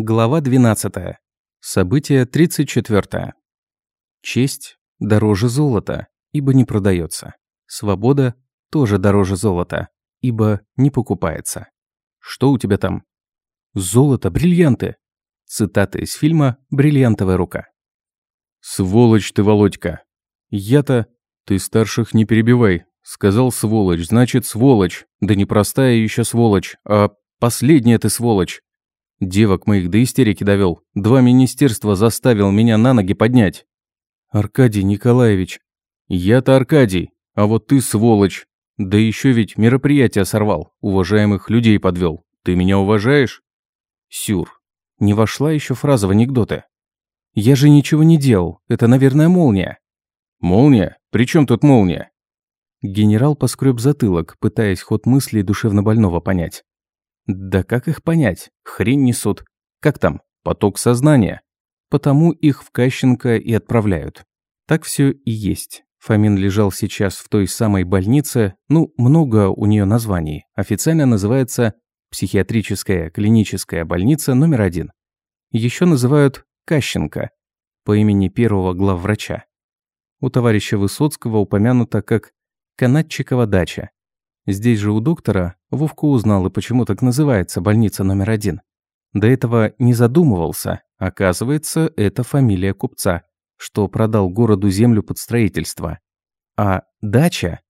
Глава 12. Событие 34. Честь дороже золота, ибо не продается. Свобода тоже дороже золота, ибо не покупается. Что у тебя там? Золото, бриллианты. Цитата из фильма «Бриллиантовая рука». Сволочь ты, Володька. Я-то... Ты старших не перебивай. Сказал сволочь, значит сволочь. Да не простая еще сволочь, а последняя ты сволочь. Девок моих до истерики довел. Два министерства заставил меня на ноги поднять. Аркадий Николаевич. Я-то Аркадий, а вот ты сволочь. Да еще ведь мероприятие сорвал, уважаемых людей подвел. Ты меня уважаешь? Сюр. Не вошла еще фраза в анекдоты. Я же ничего не делал. Это, наверное, молния. Молния? При чем тут молния? Генерал поскреб затылок, пытаясь ход мыслей душевнобольного понять. Да как их понять? Хрень несут. Как там? Поток сознания. Потому их в Кащенко и отправляют. Так все и есть. Фомин лежал сейчас в той самой больнице, ну, много у нее названий. Официально называется психиатрическая клиническая больница номер один. Еще называют Кащенко по имени первого главврача. У товарища Высоцкого упомянуто как Канатчикова дача. Здесь же у доктора Вовка узнал и почему так называется больница номер один. До этого не задумывался. Оказывается, это фамилия купца, что продал городу землю под строительство. А дача?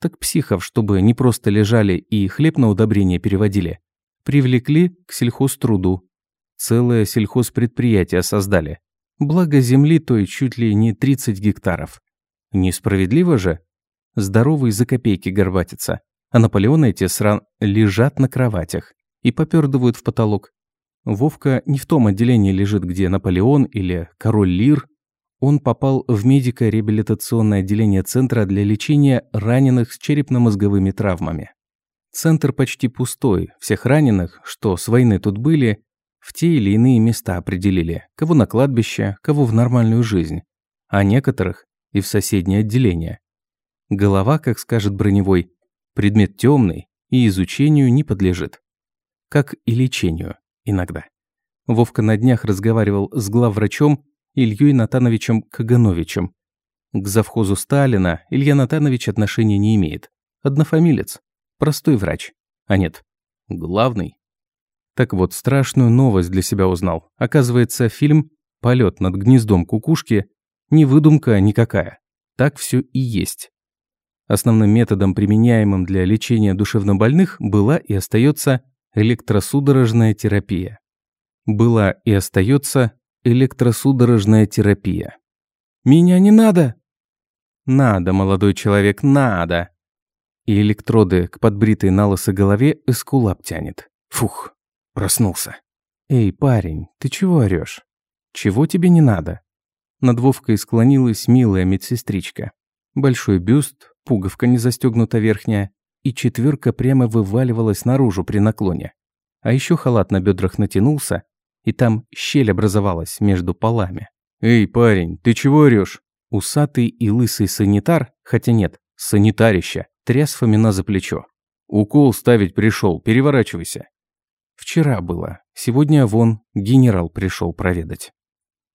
Так психов, чтобы не просто лежали и хлеб на удобрение переводили, привлекли к сельхозтруду. Целое сельхозпредприятие создали. Благо земли той чуть ли не 30 гектаров. Несправедливо же? Здоровый за копейки горбатится а Наполеоны эти сран лежат на кроватях и попёрдывают в потолок. Вовка не в том отделении лежит, где Наполеон или король Лир. Он попал в медико-реабилитационное отделение Центра для лечения раненых с черепно-мозговыми травмами. Центр почти пустой, всех раненых, что с войны тут были, в те или иные места определили, кого на кладбище, кого в нормальную жизнь, а некоторых и в соседнее отделение. Голова, как скажет броневой, Предмет темный и изучению не подлежит. Как и лечению иногда. Вовка на днях разговаривал с главврачом Ильей Натановичем Кагановичем. К завхозу Сталина Илья Натанович отношения не имеет. Однофамилец. Простой врач. А нет, главный. Так вот, страшную новость для себя узнал. Оказывается, фильм «Полет над гнездом кукушки» не выдумка никакая. Так все и есть. Основным методом, применяемым для лечения душевнобольных, была и остается электросудорожная терапия. Была и остается электросудорожная терапия. «Меня не надо!» «Надо, молодой человек, надо!» И электроды к подбритой на лысо голове эскулап тянет. Фух, проснулся. «Эй, парень, ты чего орёшь? Чего тебе не надо?» Над Вовкой склонилась милая медсестричка. Большой бюст, пуговка не застегнута верхняя, и четверка прямо вываливалась наружу при наклоне. А еще халат на бедрах натянулся, и там щель образовалась между полами. «Эй, парень, ты чего орешь? Усатый и лысый санитар, хотя нет, санитарище, тряс Фомина за плечо. «Укол ставить пришел, переворачивайся». Вчера было, сегодня вон генерал пришел проведать.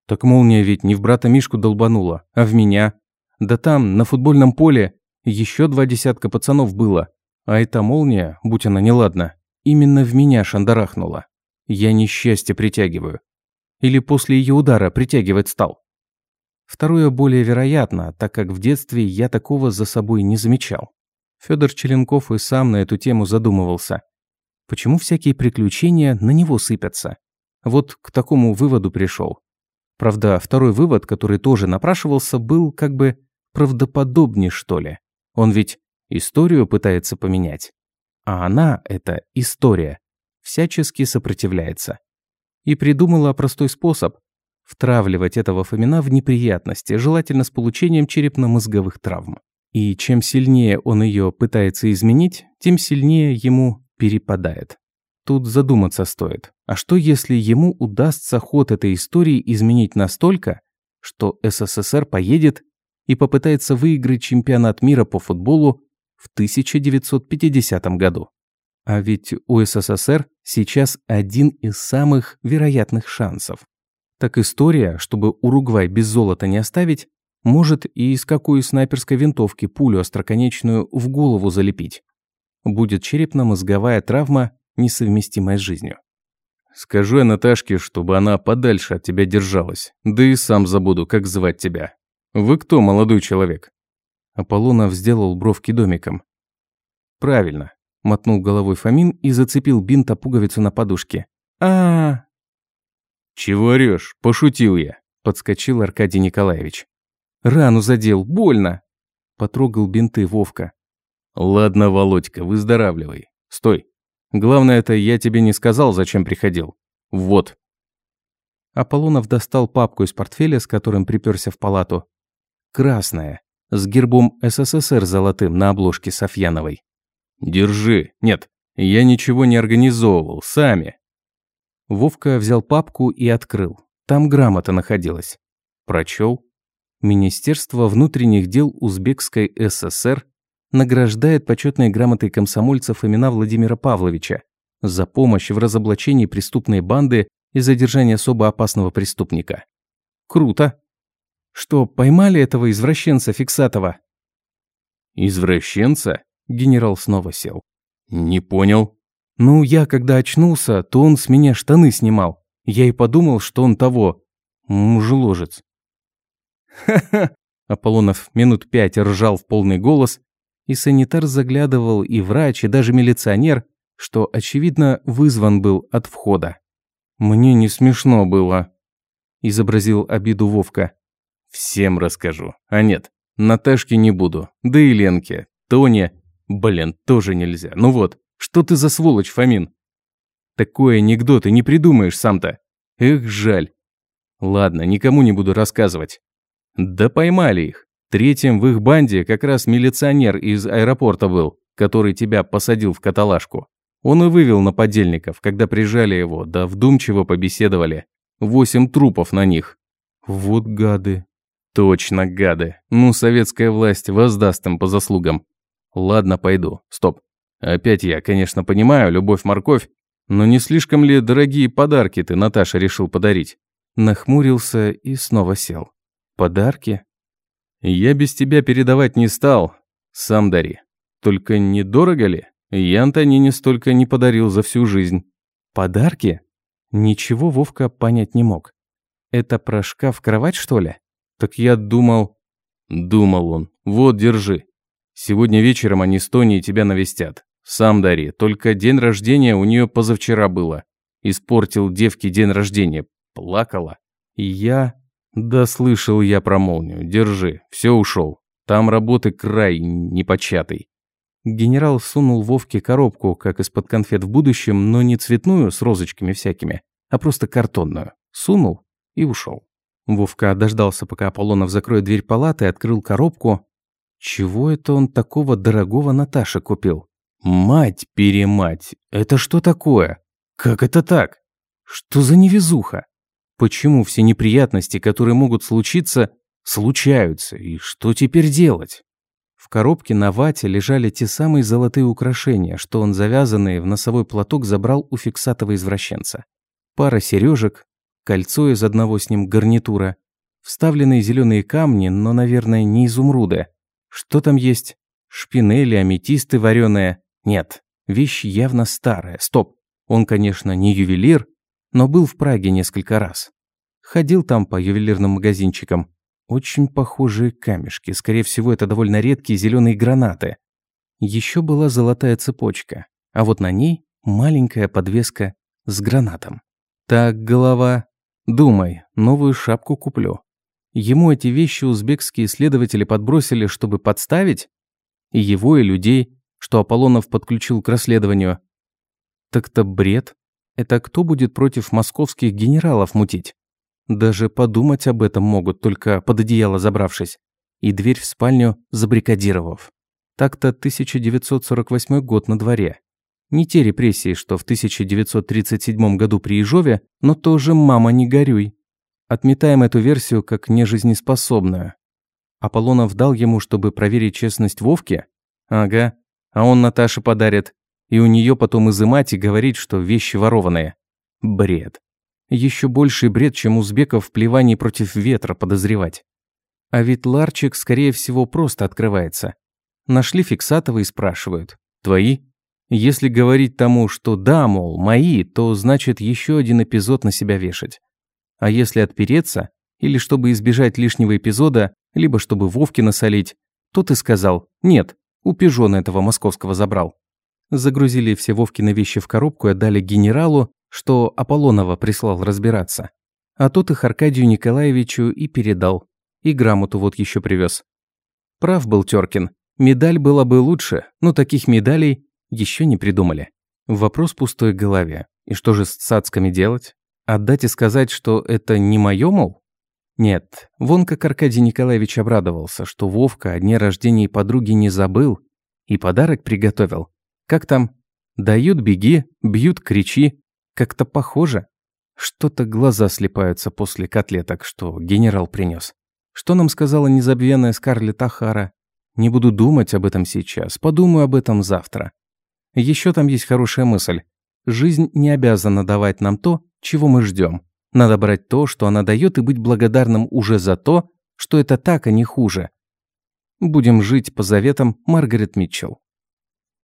Так молния ведь не в брата Мишку долбанула, а в меня. Да там, на футбольном поле, еще два десятка пацанов было. А эта молния, будь она неладна, именно в меня шандарахнула. Я несчастье притягиваю. Или после ее удара притягивать стал. Второе более вероятно, так как в детстве я такого за собой не замечал. Федор Челенков и сам на эту тему задумывался. Почему всякие приключения на него сыпятся? Вот к такому выводу пришел. Правда, второй вывод, который тоже напрашивался, был как бы правдоподобнее, что ли. Он ведь историю пытается поменять. А она, эта история, всячески сопротивляется. И придумала простой способ – втравливать этого Фомина в неприятности, желательно с получением черепно-мозговых травм. И чем сильнее он ее пытается изменить, тем сильнее ему перепадает. Тут задуматься стоит. А что если ему удастся ход этой истории изменить настолько, что СССР поедет и попытается выиграть чемпионат мира по футболу в 1950 году. А ведь у СССР сейчас один из самых вероятных шансов. Так история, чтобы Уругвай без золота не оставить, может и из какой снайперской винтовки пулю остроконечную в голову залепить. Будет черепно-мозговая травма, несовместимая с жизнью. Скажу я Наташке, чтобы она подальше от тебя держалась. Да и сам забуду, как звать тебя. Вы кто, молодой человек?» Аполлонов сделал бровки домиком. «Правильно», – мотнул головой Фомин и зацепил бинта пуговицу на подушке. а, -а, -а. «Чего орёшь? Пошутил я», – подскочил Аркадий Николаевич. «Рану задел, больно», – потрогал бинты Вовка. «Ладно, Володька, выздоравливай. Стой, Главное это я тебе не сказал, зачем приходил. Вот». Аполлонов достал папку из портфеля, с которым приперся в палату. Красная, с гербом СССР золотым на обложке Софьяновой. «Держи. Нет, я ничего не организовывал, сами». Вовка взял папку и открыл. Там грамота находилась. Прочел. Министерство внутренних дел Узбекской ССР награждает почетной грамотой комсомольцев имена Владимира Павловича за помощь в разоблачении преступной банды и задержании особо опасного преступника. Круто. Что, поймали этого извращенца Фиксатова? Извращенца? Генерал снова сел. Не понял. Ну, я когда очнулся, то он с меня штаны снимал. Я и подумал, что он того, мужеложец. Ха-ха! Аполлонов минут пять ржал в полный голос, и санитар заглядывал, и врач, и даже милиционер, что, очевидно, вызван был от входа. «Мне не смешно было», – изобразил обиду Вовка. «Всем расскажу. А нет, Наташке не буду. Да и Ленке, Тоне. Блин, тоже нельзя. Ну вот, что ты за сволочь, Фомин? Такой анекдот и не придумаешь сам-то. Эх, жаль. Ладно, никому не буду рассказывать. Да поймали их. Третьим в их банде как раз милиционер из аэропорта был, который тебя посадил в каталажку. Он и вывел на подельников, когда прижали его, да вдумчиво побеседовали. Восемь трупов на них. Вот гады. Точно гады. Ну, советская власть воздаст им по заслугам. Ладно, пойду. Стоп. Опять я, конечно, понимаю, любовь-морковь, но не слишком ли дорогие подарки ты, Наташа, решил подарить? Нахмурился и снова сел. Подарки? Я без тебя передавать не стал. Сам дари. Только недорого ли? Я Антонине столько не подарил за всю жизнь. Подарки? Ничего Вовка понять не мог. Это про шкаф-кровать, что ли? Так я думал... Думал он. Вот, держи. Сегодня вечером они с Тоней тебя навестят. Сам дари. Только день рождения у нее позавчера было. Испортил девке день рождения. Плакала. И я... Да слышал я про молнию. Держи. Все ушел. Там работы край непочатый. Генерал сунул Вовке коробку, как из-под конфет в будущем, но не цветную с розочками всякими, а просто картонную. Сунул и ушел. Вовка дождался, пока Аполлонов закроет дверь палаты, открыл коробку. Чего это он такого дорогого Наташе купил? Мать-перемать, это что такое? Как это так? Что за невезуха? Почему все неприятности, которые могут случиться, случаются? И что теперь делать? В коробке на вате лежали те самые золотые украшения, что он завязанные в носовой платок забрал у фиксатого извращенца. Пара сережек, кольцо из одного с ним гарнитура, вставленные зеленые камни, но, наверное, не изумруды. Что там есть? Шпинели, аметисты вареные? Нет, вещь явно старая. Стоп. Он, конечно, не ювелир, но был в Праге несколько раз. Ходил там по ювелирным магазинчикам. Очень похожие камешки, скорее всего, это довольно редкие зеленые гранаты. Еще была золотая цепочка, а вот на ней маленькая подвеска с гранатом. Так, голова, думай, новую шапку куплю. Ему эти вещи узбекские следователи подбросили, чтобы подставить? И его, и людей, что Аполлонов подключил к расследованию. Так-то бред. Это кто будет против московских генералов мутить? Даже подумать об этом могут, только под одеяло забравшись. И дверь в спальню забрикадировав. Так-то 1948 год на дворе. Не те репрессии, что в 1937 году при Ежове, но тоже «мама, не горюй». Отметаем эту версию как нежизнеспособную. Аполлонов дал ему, чтобы проверить честность Вовки? Ага. А он Наташе подарит. И у нее потом изымать и говорить, что вещи ворованные. Бред. Еще больший бред, чем узбеков в плевании против ветра подозревать. А ведь ларчик, скорее всего, просто открывается. Нашли Фиксатова и спрашивают. «Твои?» Если говорить тому, что да, мол, мои, то значит еще один эпизод на себя вешать. А если отпереться, или чтобы избежать лишнего эпизода, либо чтобы Вовке насолить, то ты сказал «нет, у пижона этого московского забрал». Загрузили все Вовкины вещи в коробку и отдали генералу, что Аполлонова прислал разбираться. А тот их Аркадию Николаевичу и передал. И грамоту вот еще привез. Прав был Теркин. Медаль была бы лучше, но таких медалей еще не придумали. Вопрос пустой голове. И что же с цацками делать? Отдать и сказать, что это не моё, мол? Нет, вон как Аркадий Николаевич обрадовался, что Вовка о дне рождения подруги не забыл и подарок приготовил. Как там? Дают – беги, бьют – кричи. Как-то похоже. Что-то глаза слепаются после котлеток, что генерал принес. Что нам сказала незабвенная Скарлетт Ахара? Не буду думать об этом сейчас, подумаю об этом завтра. Еще там есть хорошая мысль. Жизнь не обязана давать нам то, чего мы ждем. Надо брать то, что она дает, и быть благодарным уже за то, что это так, а не хуже. Будем жить по заветам Маргарет Митчелл.